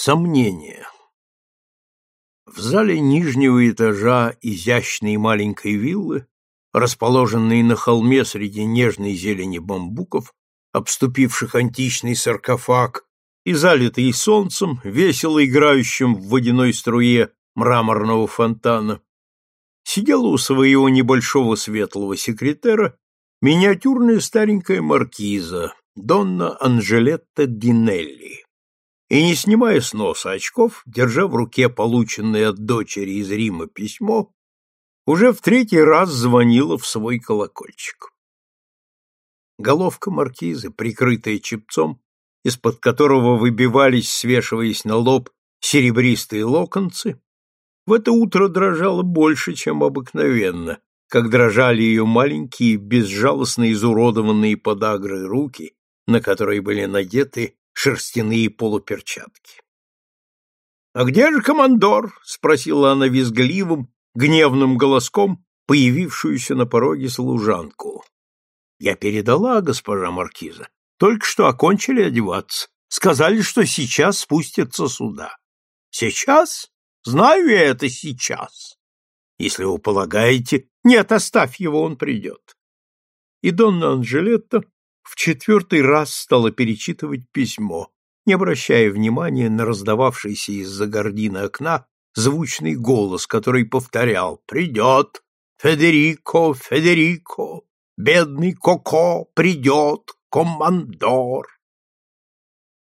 Сомнение. В зале нижнего этажа изящной маленькой виллы, расположенной на холме среди нежной зелени бамбуков, обступивших античный саркофаг, и залитый солнцем, весело играющим в водяной струе мраморного фонтана, сидела у своего небольшого светлого секретера миниатюрная старенькая маркиза Донна Анжелетта Динелли. И, не снимая с носа очков, держа в руке полученное от дочери из Рима письмо, уже в третий раз звонила в свой колокольчик. Головка маркизы, прикрытая чепцом, из-под которого выбивались, свешиваясь на лоб, серебристые локонцы, в это утро дрожала больше, чем обыкновенно, как дрожали ее маленькие, безжалостно изуродованные подагры руки, на которые были надеты шерстяные полуперчатки. — А где же командор? — спросила она визгливым, гневным голоском появившуюся на пороге служанку. — Я передала, госпожа маркиза. Только что окончили одеваться. Сказали, что сейчас спустятся сюда. — Сейчас? Знаю я это сейчас. Если вы полагаете... Нет, оставь его, он придет. И Донна Анжелетта в четвертый раз стала перечитывать письмо, не обращая внимания на раздававшийся из-за гордины окна звучный голос, который повторял «Придет! Федерико! Федерико! Бедный Коко! Придет! Командор!»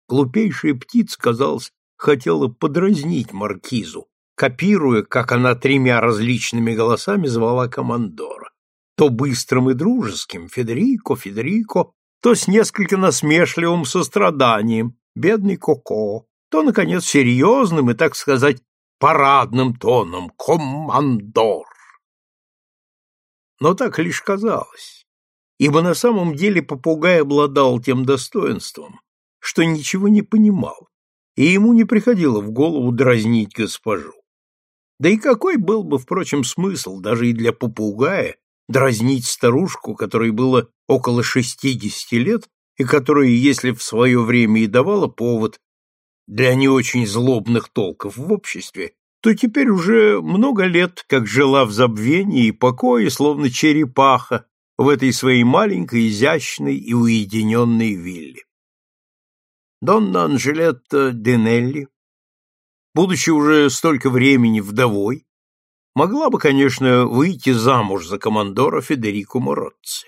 Глупейшая птица, казалось, хотела подразнить маркизу, копируя, как она тремя различными голосами звала командора. То быстрым и дружеским «Федерико, Федерико», то с несколько насмешливым состраданием «Бедный Коко», то, наконец, серьезным и, так сказать, парадным тоном «Командор». Но так лишь казалось, ибо на самом деле попугай обладал тем достоинством, что ничего не понимал, и ему не приходило в голову дразнить госпожу. Да и какой был бы, впрочем, смысл даже и для попугая дразнить старушку, которой было около шестидесяти лет и которая, если в свое время и давала повод для не очень злобных толков в обществе, то теперь уже много лет, как жила в забвении и покое, словно черепаха, в этой своей маленькой, изящной и уединенной вилле. Донна Анжелетта Денелли, будучи уже столько времени вдовой, могла бы, конечно, выйти замуж за командора Федерико Моротци.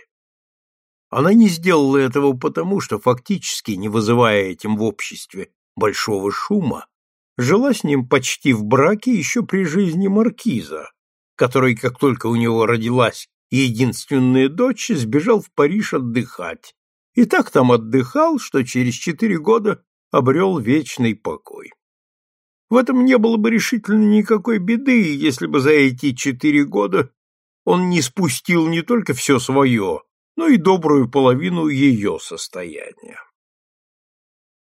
Она не сделала этого потому, что, фактически не вызывая этим в обществе большого шума, жила с ним почти в браке еще при жизни маркиза, который, как только у него родилась единственная дочь, сбежал в Париж отдыхать, и так там отдыхал, что через четыре года обрел вечный покой. В этом не было бы решительно никакой беды, если бы за эти четыре года он не спустил не только все свое, но и добрую половину ее состояния.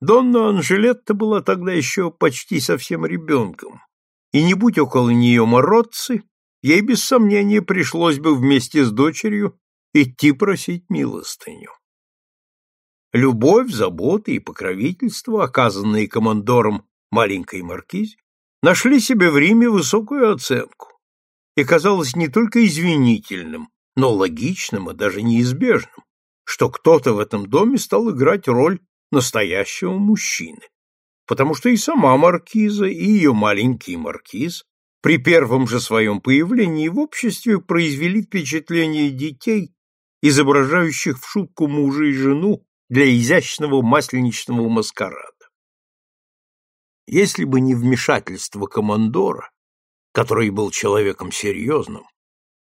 Донна Анжелетта была тогда еще почти совсем ребенком, и не будь около нее мородцы, ей без сомнения пришлось бы вместе с дочерью идти просить милостыню. Любовь, забота и покровительство, оказанные командором маленькой маркизе, нашли себе в Риме высокую оценку и казалось не только извинительным, но логичным и даже неизбежным, что кто-то в этом доме стал играть роль настоящего мужчины, потому что и сама маркиза, и ее маленький маркиз при первом же своем появлении в обществе произвели впечатление детей, изображающих в шутку мужа и жену для изящного масленичного маскарада. Если бы не вмешательство командора, который был человеком серьезным,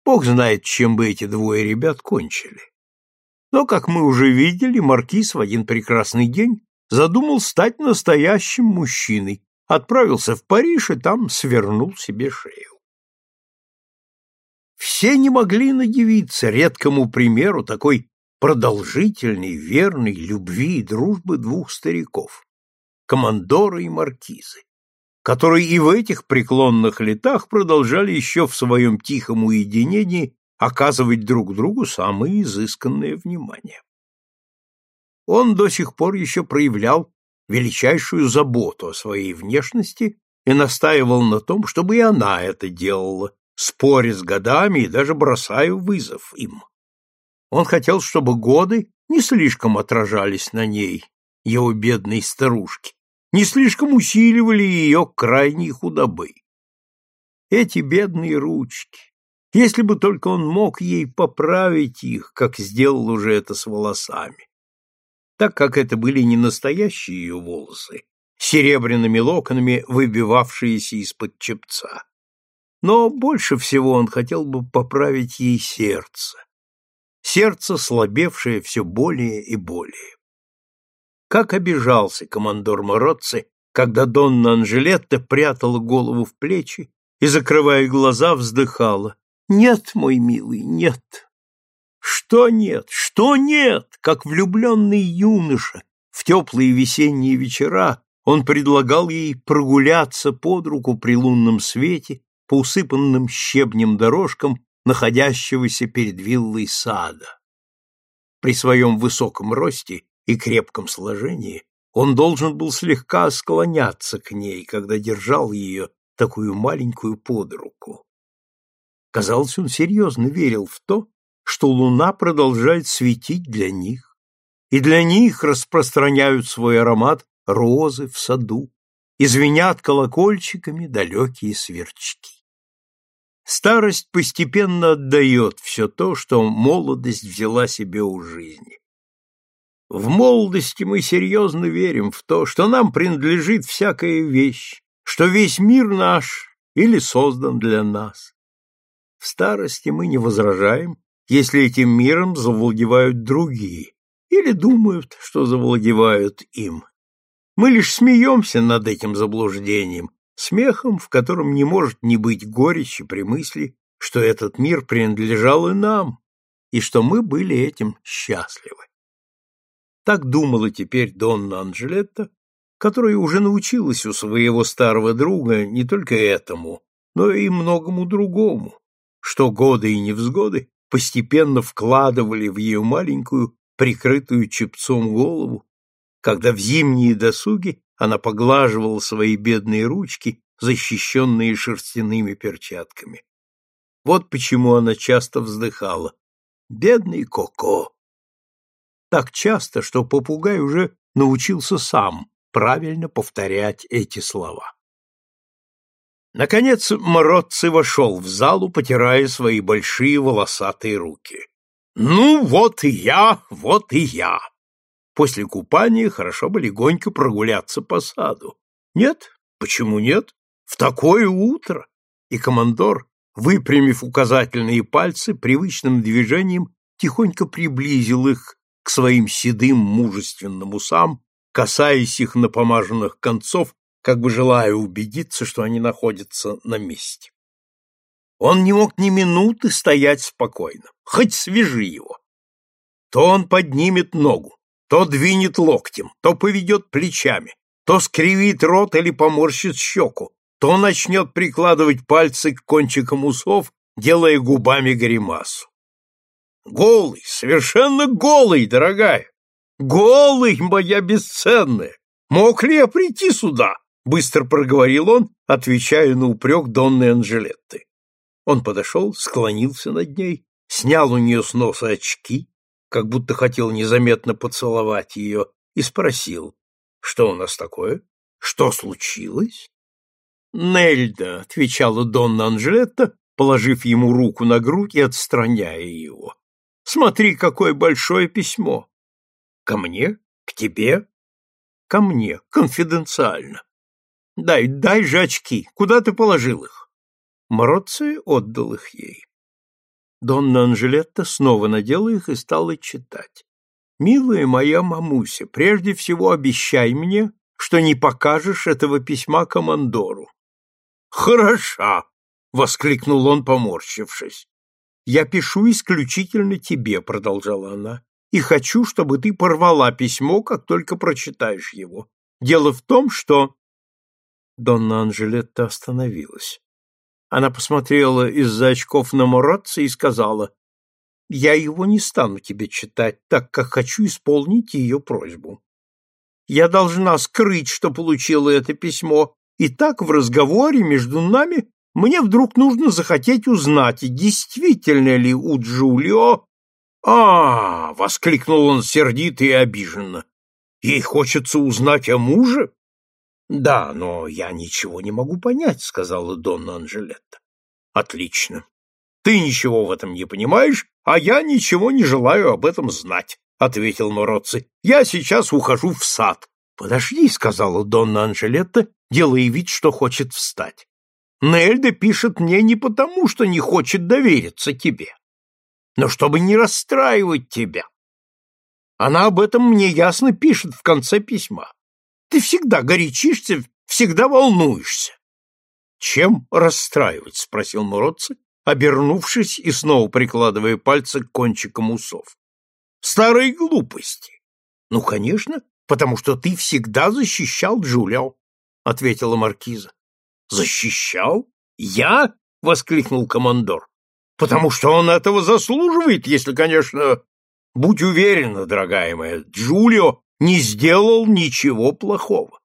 бог знает, чем бы эти двое ребят кончили. Но, как мы уже видели, маркиз в один прекрасный день задумал стать настоящим мужчиной, отправился в Париж и там свернул себе шею. Все не могли надевиться редкому примеру такой продолжительной, верной любви и дружбы двух стариков, командора и маркизы, которые и в этих преклонных летах продолжали еще в своем тихом уединении оказывать друг другу самое изысканное внимание. Он до сих пор еще проявлял величайшую заботу о своей внешности и настаивал на том, чтобы и она это делала, споря с годами и даже бросая вызов им. Он хотел, чтобы годы не слишком отражались на ней, его бедной старушке, не слишком усиливали ее крайней худобы. Эти бедные ручки, если бы только он мог ей поправить их, как сделал уже это с волосами. Так как это были не настоящие ее волосы, серебряными локонами выбивавшиеся из-под чепца. Но больше всего он хотел бы поправить ей сердце. Сердце, слабевшее все более и более. Как обижался командор Мороцци, когда Донна Анжелетта прятала голову в плечи и, закрывая глаза, вздыхала. «Нет, мой милый, нет!» Что нет, что нет, как влюбленный юноша в теплые весенние вечера он предлагал ей прогуляться под руку при лунном свете по усыпанным щебнем дорожкам находящегося перед виллой сада. При своем высоком росте и крепком сложении он должен был слегка склоняться к ней, когда держал ее, такую маленькую, под руку. Казалось, он серьезно верил в то, что луна продолжает светить для них, и для них распространяют свой аромат розы в саду, и звенят колокольчиками далекие сверчки. Старость постепенно отдает все то, что молодость взяла себе у жизни. В молодости мы серьезно верим в то, что нам принадлежит всякая вещь, что весь мир наш или создан для нас. В старости мы не возражаем, если этим миром завладевают другие или думают, что завладевают им. Мы лишь смеемся над этим заблуждением, смехом, в котором не может не быть горечи при мысли, что этот мир принадлежал и нам, и что мы были этим счастливы. Так думала теперь Донна Анжелетта, которая уже научилась у своего старого друга не только этому, но и многому другому, что годы и невзгоды постепенно вкладывали в ее маленькую, прикрытую чепцом голову, когда в зимние досуги она поглаживала свои бедные ручки, защищенные шерстяными перчатками. Вот почему она часто вздыхала. «Бедный Коко!» Так часто, что попугай уже научился сам правильно повторять эти слова. Наконец Мородцы вошел в залу, потирая свои большие волосатые руки. «Ну, вот и я, вот и я!» После купания хорошо бы легонько прогуляться по саду. Нет? Почему нет? В такое утро! И командор, выпрямив указательные пальцы, привычным движением тихонько приблизил их к своим седым мужественным усам, касаясь их напомаженных концов, как бы желая убедиться, что они находятся на месте. Он не мог ни минуты стоять спокойно, хоть свежи его. То он поднимет ногу, то двинет локтем, то поведет плечами, то скривит рот или поморщит щеку, то начнет прикладывать пальцы к кончикам усов, делая губами гримасу. Голый, совершенно голый, дорогая! Голый, моя бесценная! Мог ли я прийти сюда? Быстро проговорил он, отвечая на упрек Донны Анжелетты. Он подошел, склонился над ней, снял у нее с носа очки, как будто хотел незаметно поцеловать ее, и спросил, что у нас такое? Что случилось? Нельда, отвечала Донна Анжелетта, положив ему руку на грудь и отстраняя его. Смотри, какое большое письмо. Ко мне? К тебе? Ко мне, конфиденциально. Дай, дай же очки. Куда ты положил их? Мороци отдал их ей. Донна Анжелетта снова надела их и стала читать. «Милая моя мамуся, прежде всего обещай мне, что не покажешь этого письма командору». «Хороша!» — воскликнул он, поморщившись. «Я пишу исключительно тебе», — продолжала она, «и хочу, чтобы ты порвала письмо, как только прочитаешь его. Дело в том, что...» Донна Анжелетта остановилась. Она посмотрела из-за очков на Моратца и сказала, «Я его не стану тебе читать, так как хочу исполнить ее просьбу». я должна скрыть, что получила это письмо, и так в разговоре между нами мне вдруг нужно захотеть узнать, действительно ли у Джулио... а, воскликнул он сердито и обиженно. Ей хочется узнать о муже? Да, но я ничего не могу понять, сказала Донна Анжелетта. Отлично. Ты ничего в этом не понимаешь, а я ничего не желаю об этом знать, ответил Мороцци. Я сейчас ухожу в сад. Подожди, сказала Донна Анжелетта, делая вид, что хочет встать. Нельда пишет мне не потому, что не хочет довериться тебе, но чтобы не расстраивать тебя. Она об этом мне ясно пишет в конце письма. Ты всегда горячишься, всегда волнуешься. Чем расстраивать? спросил Муродцы, обернувшись и снова прикладывая пальцы к кончикам усов. Старой глупости. Ну, конечно, потому что ты всегда защищал Джулио, ответила маркиза. Защищал? Я? воскликнул командор. Потому что он этого заслуживает, если, конечно, будь уверена, дорогая моя, Джулио не сделал ничего плохого.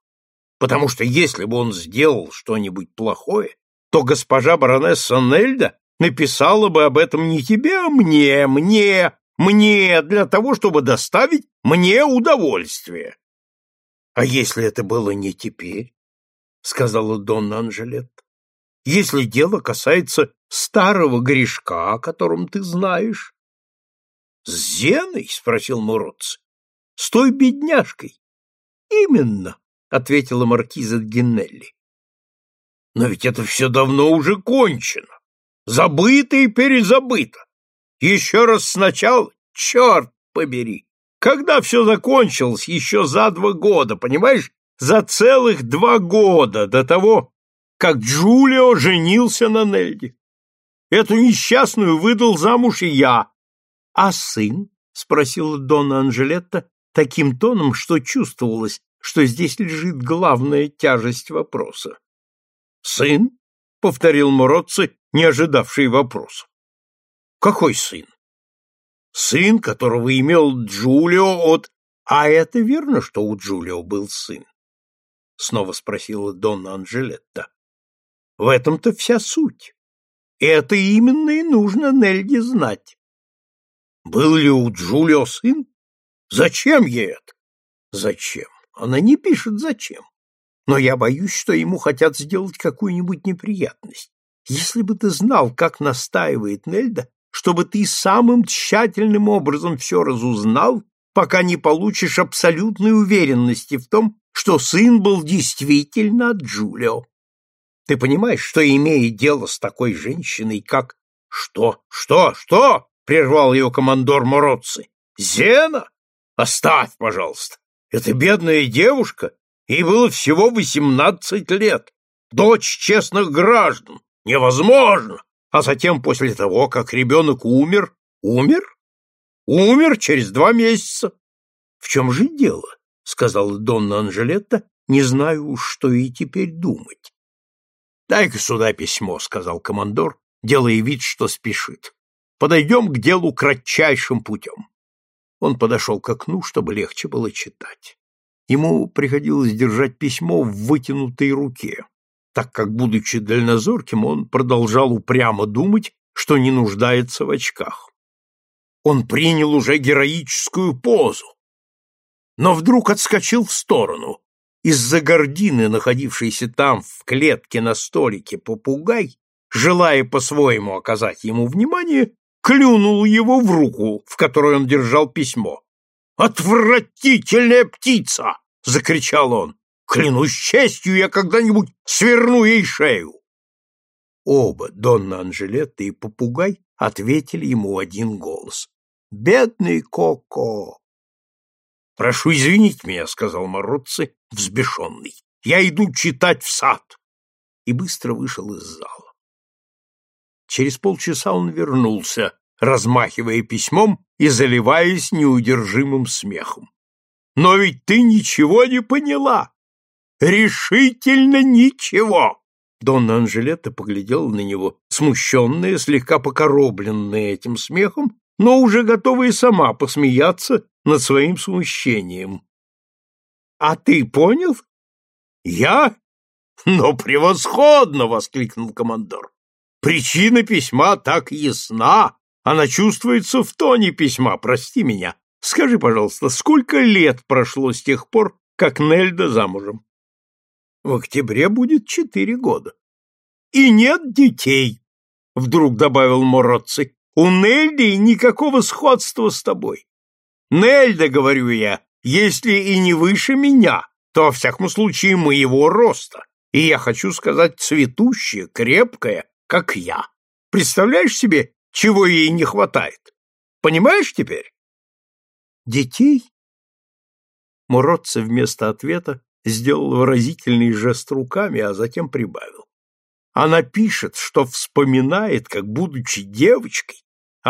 Потому что если бы он сделал что-нибудь плохое, то госпожа баронесса Нельда написала бы об этом не тебе, а мне, мне, мне, для того, чтобы доставить мне удовольствие. А если это было не теперь, сказала Донна Анжелетта, если дело касается старого грешка, о котором ты знаешь. С Зеной? спросил Муроц. С той бедняжкой. Именно, ответила маркиза Геннелли. Но ведь это все давно уже кончено. Забыто и перезабыто. Еще раз сначала, черт побери. Когда все закончилось, еще за два года, понимаешь? За целых два года до того, как Джулио женился на Нельде. Эту несчастную выдал замуж и я. — А сын? — спросила Дона Анжелетта таким тоном, что чувствовалось, что здесь лежит главная тяжесть вопроса. «Сын?» — повторил Мородцы, не ожидавший вопроса. «Какой сын?» «Сын, которого имел Джулио от...» «А это верно, что у Джулио был сын?» — снова спросила Донна Анжелетта. «В этом-то вся суть. Это именно и нужно Нельде знать». «Был ли у Джулио сын? Зачем ей это?» «Зачем? Она не пишет зачем. Но я боюсь, что ему хотят сделать какую-нибудь неприятность. Если бы ты знал, как настаивает Нельда, чтобы ты самым тщательным образом все разузнал, пока не получишь абсолютной уверенности в том, что сын был действительно от Джулио. Ты понимаешь, что, имея дело с такой женщиной, как... — Что? Что? Что? — прервал ее командор Мороцци. — Зена? Оставь, пожалуйста. Эта бедная девушка, ей было всего восемнадцать лет, дочь честных граждан. Невозможно! А затем, после того, как ребенок умер, умер? Умер через два месяца. В чем же дело? — сказала Донна Анжелетта, не знаю уж, что и теперь думать. — Дай-ка сюда письмо, — сказал командор, делая вид, что спешит. — Подойдем к делу кратчайшим путем. Он подошел к окну, чтобы легче было читать. Ему приходилось держать письмо в вытянутой руке, так как, будучи дальнозорким, он продолжал упрямо думать, что не нуждается в очках. Он принял уже героическую позу, но вдруг отскочил в сторону. Из-за гордины, находившейся там в клетке на столике, попугай, желая по-своему оказать ему внимание, клюнул его в руку, в которой он держал письмо. «Отвратительная птица!» — закричал он. «Клянусь честью, я когда-нибудь сверну ей шею!» Оба, Донна Анжелетта и попугай, ответили ему один голос. «Бедный Коко!» «Прошу извинить меня», — сказал Мородцы, взбешенный. «Я иду читать в сад!» И быстро вышел из зала. Через полчаса он вернулся, размахивая письмом и заливаясь неудержимым смехом. «Но ведь ты ничего не поняла! Решительно ничего!» Донна Анжелетта поглядела на него, смущенная, слегка покоробленная этим смехом, но уже готовая сама посмеяться над своим смущением. А ты понял? Я? Но превосходно, воскликнул командор. Причина письма так ясна, она чувствуется в тоне письма, прости меня. Скажи, пожалуйста, сколько лет прошло с тех пор, как Нельда замужем? В октябре будет четыре года. И нет детей, вдруг добавил Мородци. У Нельды никакого сходства с тобой. Нельда, говорю я, если и не выше меня, то, во всяком случае, моего роста. И я хочу сказать, цветущая, крепкая, как я. Представляешь себе, чего ей не хватает? Понимаешь теперь? Детей? Муродцев вместо ответа сделал выразительный жест руками, а затем прибавил. Она пишет, что вспоминает, как, будучи девочкой,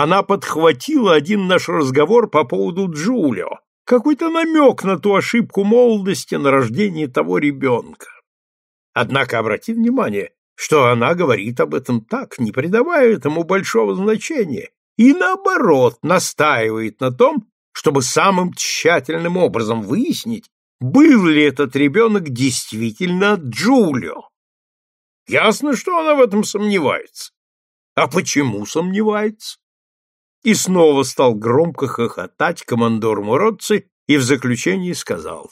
она подхватила один наш разговор по поводу Джулио, какой-то намек на ту ошибку молодости на рождение того ребенка. Однако обрати внимание, что она говорит об этом так, не придавая этому большого значения, и наоборот настаивает на том, чтобы самым тщательным образом выяснить, был ли этот ребенок действительно Джулио. Ясно, что она в этом сомневается. А почему сомневается? И снова стал громко хохотать командор Муродцы и в заключении сказал.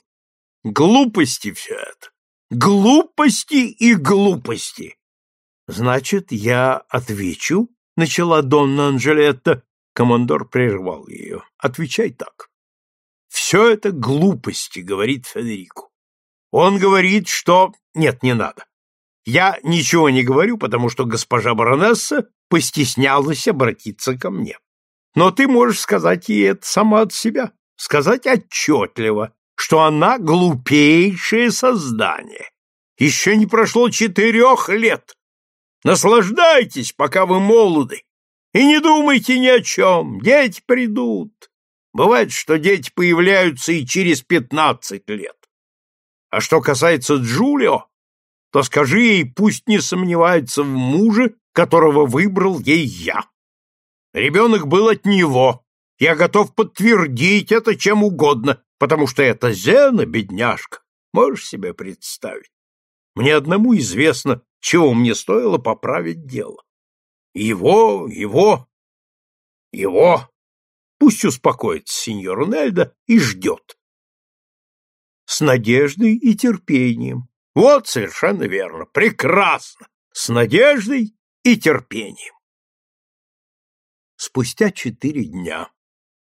Глупости все это. Глупости и глупости. Значит, я отвечу, начала Донна Анжелетта. Командор прервал ее. Отвечай так. Все это глупости, говорит Федерико. Он говорит, что... Нет, не надо. Я ничего не говорю, потому что госпожа баронесса постеснялась обратиться ко мне. Но ты можешь сказать ей это сама от себя, сказать отчетливо, что она глупейшее создание. Еще не прошло четырех лет. Наслаждайтесь, пока вы молоды, и не думайте ни о чем, дети придут. Бывает, что дети появляются и через пятнадцать лет. А что касается Джулио, то скажи ей, пусть не сомневается в муже, которого выбрал ей я. Ребенок был от него. Я готов подтвердить это чем угодно, потому что это Зена, бедняжка, можешь себе представить. Мне одному известно, чего мне стоило поправить дело. Его, его, его. Пусть успокоится сеньор Нельда и ждет. С надеждой и терпением. Вот совершенно верно. Прекрасно. С надеждой и терпением. Спустя четыре дня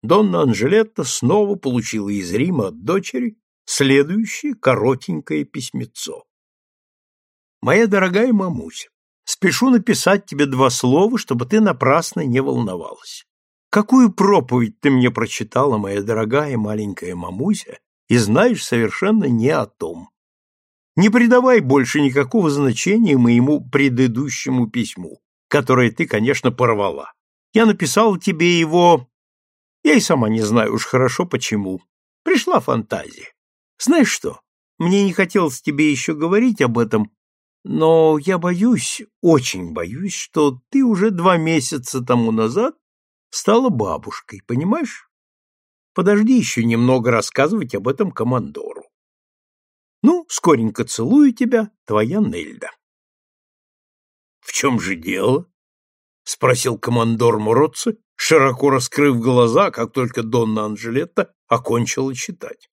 Донна Анжелетта снова получила из Рима от дочери следующее коротенькое письмецо. «Моя дорогая мамуся, спешу написать тебе два слова, чтобы ты напрасно не волновалась. Какую проповедь ты мне прочитала, моя дорогая маленькая мамуся, и знаешь совершенно не о том. Не придавай больше никакого значения моему предыдущему письму, которое ты, конечно, порвала. Я написал тебе его... Я и сама не знаю уж хорошо почему. Пришла фантазия. Знаешь что, мне не хотелось тебе еще говорить об этом, но я боюсь, очень боюсь, что ты уже два месяца тому назад стала бабушкой, понимаешь? Подожди еще немного рассказывать об этом командору. Ну, скоренько целую тебя, твоя Нельда. — В чем же дело? — спросил командор Муротцы, широко раскрыв глаза, как только Донна Анжелетта окончила читать.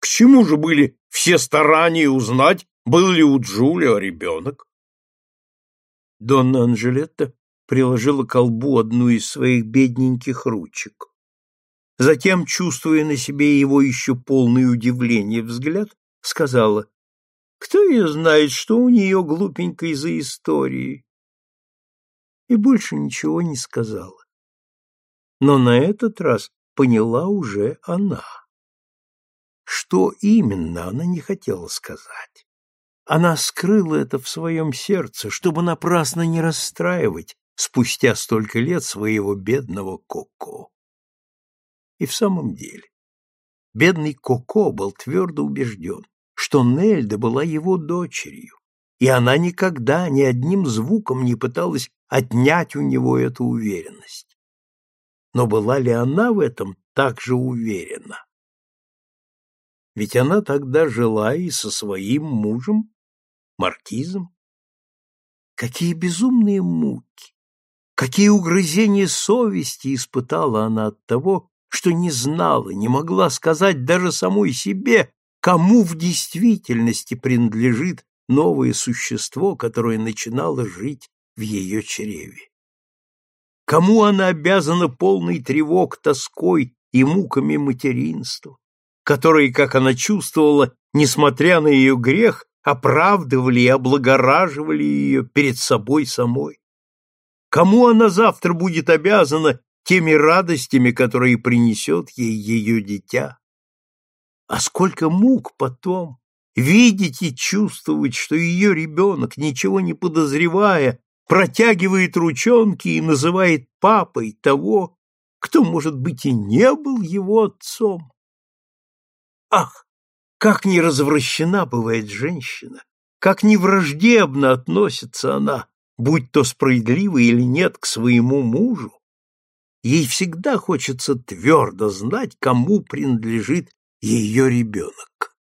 К чему же были все старания узнать, был ли у Джулио ребенок? Донна Анжелетта приложила к колбу одну из своих бедненьких ручек. Затем, чувствуя на себе его еще полный удивления взгляд, сказала, «Кто ее знает, что у нее глупенькой за истории?» И больше ничего не сказала. Но на этот раз поняла уже она. Что именно она не хотела сказать. Она скрыла это в своем сердце, чтобы напрасно не расстраивать спустя столько лет своего бедного Коко. И в самом деле, бедный Коко был твердо убежден, что Нельда была его дочерью, и она никогда ни одним звуком не пыталась отнять у него эту уверенность. Но была ли она в этом так же уверена? Ведь она тогда жила и со своим мужем, маркизом. Какие безумные муки, какие угрызения совести испытала она от того, что не знала, не могла сказать даже самой себе, кому в действительности принадлежит новое существо, которое начинало жить в ее чреве. Кому она обязана полной тревог, тоской и муками материнства, которые, как она чувствовала, несмотря на ее грех, оправдывали и облагораживали ее перед собой самой? Кому она завтра будет обязана теми радостями, которые принесет ей ее дитя? А сколько мук потом видеть и чувствовать, что ее ребенок, ничего не подозревая, протягивает ручонки и называет папой того, кто, может быть, и не был его отцом. Ах, как не развращена бывает женщина, как не враждебно относится она, будь то справедливо или нет, к своему мужу. Ей всегда хочется твердо знать, кому принадлежит ее ребенок.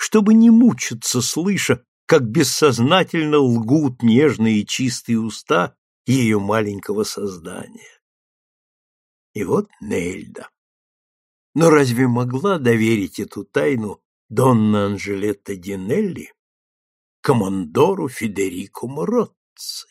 Чтобы не мучиться, слыша, как бессознательно лгут нежные и чистые уста ее маленького создания. И вот Нельда. Но разве могла доверить эту тайну Донна Анжелетта Динелли командору Федерико Моротци?